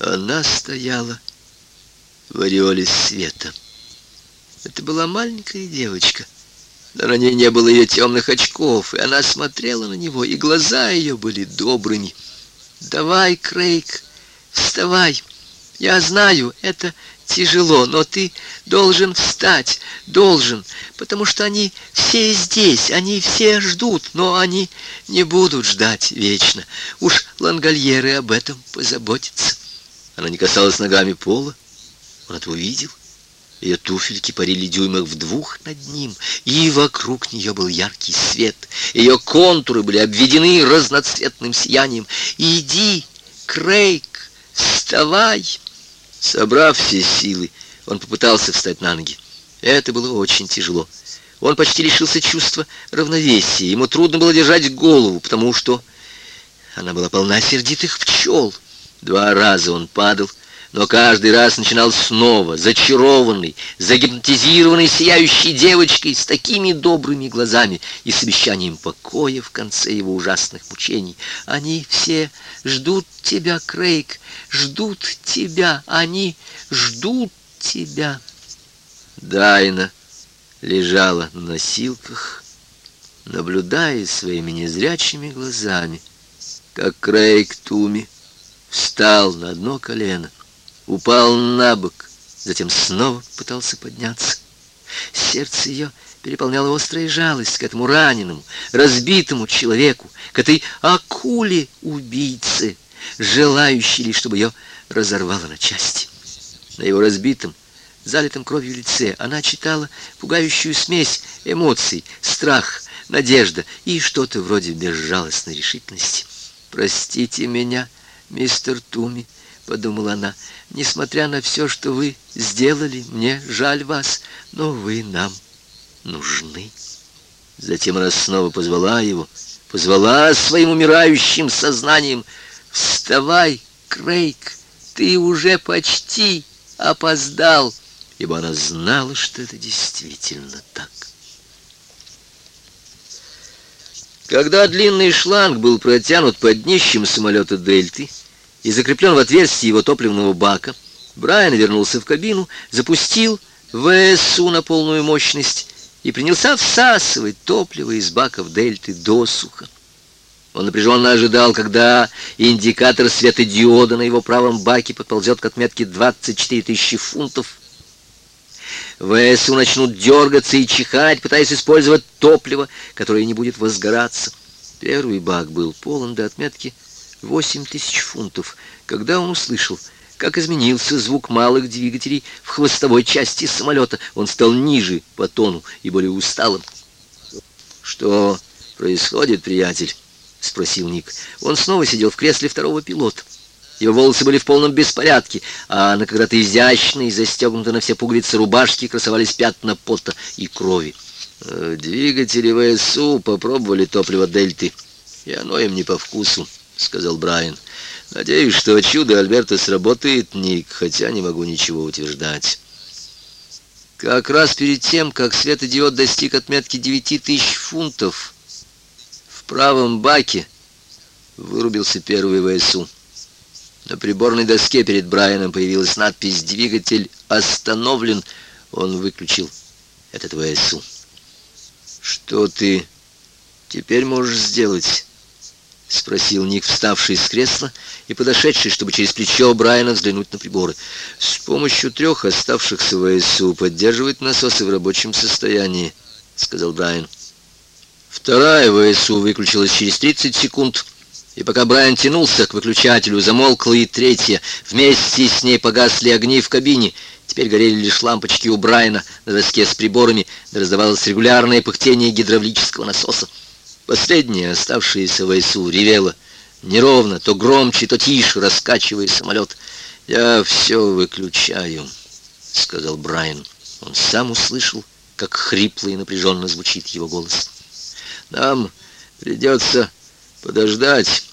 Она стояла в ореоле света. Это была маленькая девочка, на ней не было ее темных очков, и она смотрела на него, и глаза ее были добрыми. «Давай, Крейг, вставай. Я знаю, это тяжело, но ты должен встать, должен, потому что они все здесь, они все ждут, но они не будут ждать вечно. Уж лангольеры об этом позаботятся». Она не касалась ногами пола, он это увидел. Ее туфельки парили дюймах в двух над ним, и вокруг нее был яркий свет. Ее контуры были обведены разноцветным сиянием. «Иди, Крейг, вставай!» Собрав все силы, он попытался встать на ноги. Это было очень тяжело. Он почти лишился чувства равновесия. Ему трудно было держать голову, потому что она была полна сердитых пчел. Два раза он падал, но каждый раз начинал снова, зачарованный, загипнотизированный сияющей девочкой с такими добрыми глазами и с обещанием покоя в конце его ужасных мучений. Они все ждут тебя, Крейг, ждут тебя, они ждут тебя. Дайна лежала на носилках, наблюдая своими незрячими глазами, как Крейг Туми встал на одно колено упал на бок, затем снова пытался подняться. Сердце ее переполняло острая жалость к этому раненому, разбитому человеку, к этой акуле-убийце, желающей лишь, чтобы ее разорвало на части. На его разбитом, залитом кровью лице она читала пугающую смесь эмоций, страх, надежда и что-то вроде безжалостной решительности. «Простите меня, мистер Туми», — подумала она, — «несмотря на все, что вы сделали, мне жаль вас, но вы нам нужны». Затем она снова позвала его, позвала своим умирающим сознанием. «Вставай, Крейг, ты уже почти опоздал», ибо она знала, что это действительно так. Когда длинный шланг был протянут под днищем самолета «Дельты», и закреплен в отверстии его топливного бака. Брайан вернулся в кабину, запустил ВСУ на полную мощность и принялся всасывать топливо из баков дельты досуха. Он напряженно ожидал, когда индикатор светодиода на его правом баке подползет к отметке 24 тысячи фунтов. ВСУ начнут дергаться и чихать, пытаясь использовать топливо, которое не будет возгораться. Первый бак был полон до отметки восемь тысяч фунтов, когда он услышал, как изменился звук малых двигателей в хвостовой части самолета. Он стал ниже по тону и более усталым. «Что происходит, приятель?» — спросил Ник. Он снова сидел в кресле второго пилота. Его волосы были в полном беспорядке, а на когда-то изящной, застегнутой на все пуговицы рубашки красовались пятна пота и крови. «Э, «Двигатели ВСУ попробовали топливо Дельты, и оно им не по вкусу», — сказал Брайан. «Надеюсь, что чудо Альберта сработает, Ник, хотя не могу ничего утверждать». Как раз перед тем, как светодиод достиг отметки 9000 фунтов, в правом баке вырубился первый ВСУ. На приборной доске перед Брайаном появилась надпись «Двигатель остановлен». Он выключил этот ВСУ. «Что ты теперь можешь сделать?» — спросил Ник, вставший из кресла и подошедший, чтобы через плечо Брайана взглянуть на приборы. «С помощью трех оставшихся ВСУ поддерживать насосы в рабочем состоянии», — сказал Брайан. Вторая ВСУ выключилась через 30 секунд, и пока Брайан тянулся к выключателю, замолкла и третья. Вместе с ней погасли огни в кабине. Теперь горели лишь лампочки у Брайана на доске с приборами, да раздавалось регулярное пыхтение гидравлического насоса. Последняя, оставшаяся в ИСУ, ревела неровно, то громче, то тише, раскачивая самолет. «Я все выключаю», — сказал Брайан. Он сам услышал, как хрипло и напряженно звучит его голос. «Нам придется подождать,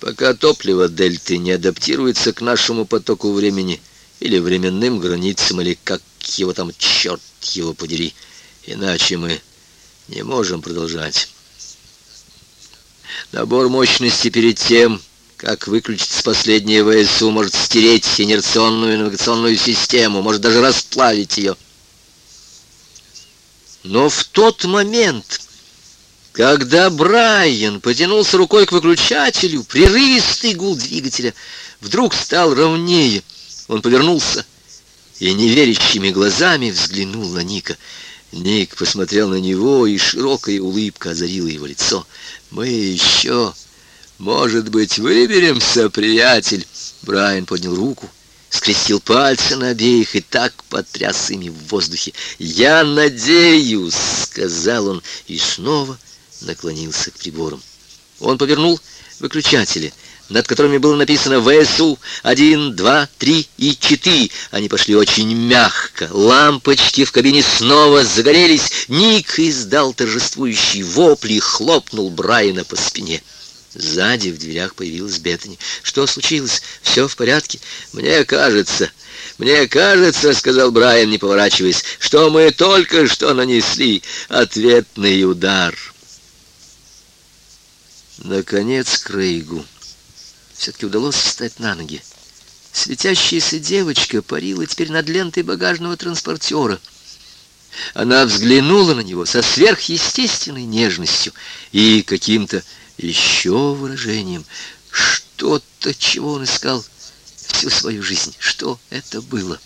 пока топливо Дельты не адаптируется к нашему потоку времени или временным границам, или как его там, черт его подери. Иначе мы не можем продолжать». Набор мощности перед тем, Как выключится последняя ВСУ, может стереть инерционную навигационную систему, может даже расплавить ее. Но в тот момент, когда Брайан потянулся рукой к выключателю, прерывистый гул двигателя вдруг стал ровнее. Он повернулся и неверящими глазами взглянул на Ника. Ник посмотрел на него, и широкая улыбка озарила его лицо. «Мы еще, может быть, выберемся, приятель?» Брайан поднял руку скрестил пальцы на обеих и так потряс ими в воздухе. «Я надеюсь», — сказал он, и снова наклонился к приборам. Он повернул выключатели, над которыми было написано ВСУ 1, 2, 3 и 4. Они пошли очень мягко. Лампочки в кабине снова загорелись. Ник издал торжествующий вопль и хлопнул Брайана по спине. Сзади в дверях появилась Беттани. «Что случилось? Все в порядке?» «Мне кажется, мне кажется, — сказал Брайан, не поворачиваясь, — что мы только что нанесли ответный удар». Наконец Крейгу все-таки удалось встать на ноги. Светящаяся девочка парила теперь над лентой багажного транспортера. Она взглянула на него со сверхъестественной нежностью и каким-то еще выражением. Что-то, чего он искал всю свою жизнь. Что это было?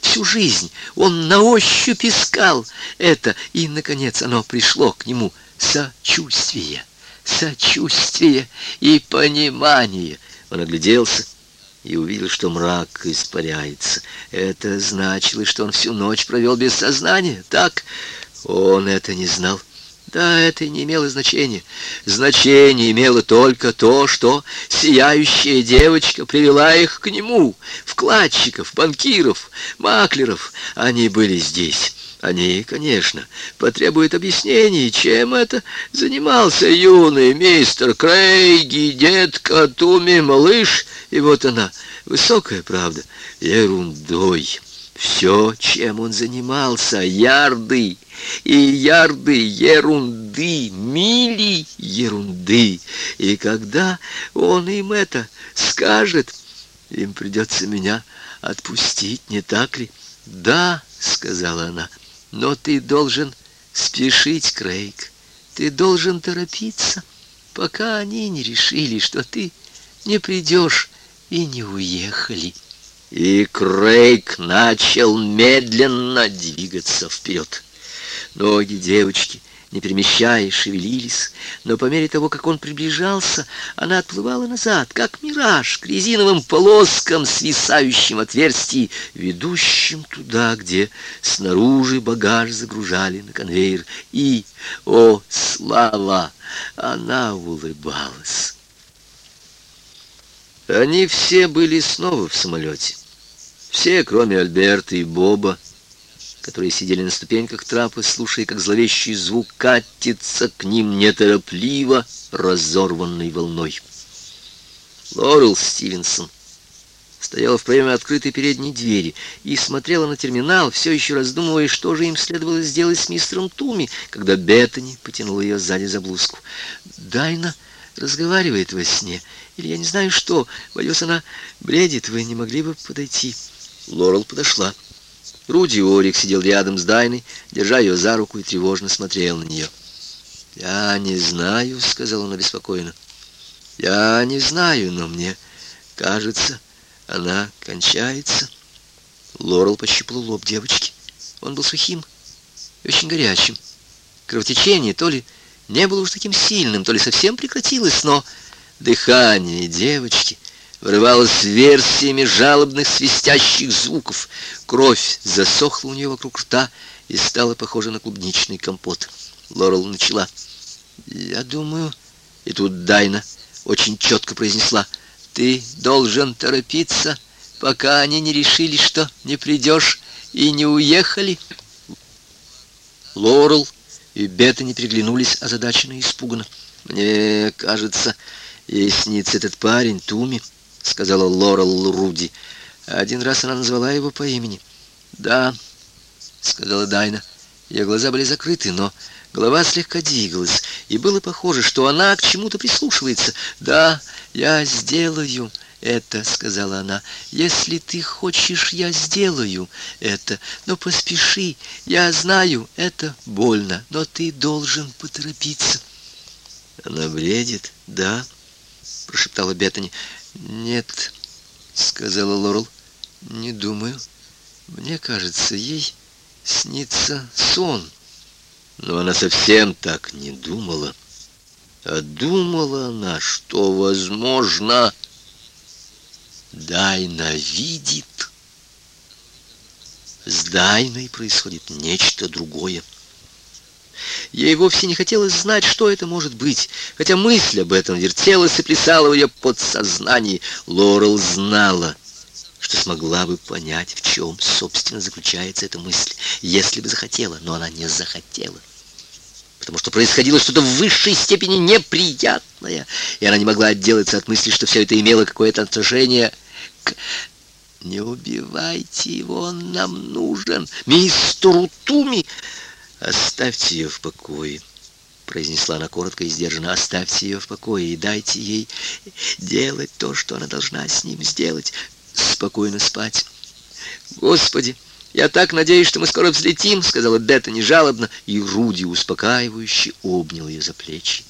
Всю жизнь он на ощупь искал это, и, наконец, оно пришло к нему. Сочувствие, сочувствие и понимание. Он огляделся и увидел, что мрак испаряется. Это значило, что он всю ночь провел без сознания. Так он это не знал. Да, это не имело значения. Значение имело только то, что сияющая девочка привела их к нему, вкладчиков, банкиров, маклеров. Они были здесь. Они, конечно, потребуют объяснений, чем это занимался юный мистер Крейги, детка Туми, малыш. И вот она, высокая правда, ерундой. Все, чем он занимался, ярды и ярды ерунды, мили ерунды. И когда он им это скажет, им придется меня отпустить, не так ли? Да, сказала она, но ты должен спешить, Крейг. Ты должен торопиться, пока они не решили, что ты не придешь и не уехали. И Крейг начал медленно двигаться вперед. Ноги девочки, не перемещаясь, шевелились, но по мере того, как он приближался, она отплывала назад, как мираж, к резиновым полоскам, свисающим отверстий, ведущим туда, где снаружи багаж загружали на конвейер. И, о, слава, она улыбалась. Они все были снова в самолете. Все, кроме Альберта и Боба, которые сидели на ступеньках трапа, слушая, как зловещий звук катится к ним неторопливо, разорванной волной. Лорел Стивенсон стояла в проеме открытой передней двери и смотрела на терминал, все еще раздумывая, что же им следовало сделать с мистером Туми, когда Беттани потянула ее сзади за блузку. «Дайна разговаривает во сне, или я не знаю что, боюсь, она бредит, вы не могли бы подойти?» Лорел подошла. Руди Орик сидел рядом с Дайной, держа ее за руку и тревожно смотрел на нее. «Я не знаю», — сказал он обеспокоенно. «Я не знаю, но мне кажется, она кончается». Лорел пощупала лоб девочки. Он был сухим и очень горячим. Кровотечение то ли не было уж таким сильным, то ли совсем прекратилось, но дыхание девочки вырывалась версиями жалобных свистящих звуков. Кровь засохла у нее вокруг рта и стала похожа на клубничный компот. Лорел начала. «Я думаю...» И тут Дайна очень четко произнесла. «Ты должен торопиться, пока они не решили, что не придешь и не уехали». Лорел и Бета не переглянулись озадаченно и испуганно. «Мне кажется, ей снится этот парень, Туми» сказала Лорел Руди. Один раз она назвала его по имени. «Да», — сказала Дайна. Ее глаза были закрыты, но Голова слегка двигалась, и было похоже, что она к чему-то прислушивается. «Да, я сделаю это», — сказала она. «Если ты хочешь, я сделаю это. Но поспеши, я знаю, это больно, но ты должен поторопиться». «Она бредит, да?» — прошептала Беттани. «Нет», — сказала Лорел, — «не думаю. Мне кажется, ей снится сон». Но она совсем так не думала. А думала она, что, возможно, Дайна видит. С Дайной происходит нечто другое. Ей вовсе не хотелось знать, что это может быть, хотя мысль об этом вертелась и плясала в ее подсознании. Лорел знала, что смогла бы понять, в чем, собственно, заключается эта мысль, если бы захотела, но она не захотела. Потому что происходило что-то в высшей степени неприятное, и она не могла отделаться от мысли, что все это имело какое-то отношение к... «Не убивайте его, он нам нужен, мистер Туми!» «Оставьте ее в покое», — произнесла она коротко и сдержанно. «Оставьте ее в покое и дайте ей делать то, что она должна с ним сделать спокойно спать. Господи, я так надеюсь, что мы скоро взлетим, сказала Беттани жалобно, и Руди успокаивающе обнял ее за плечи.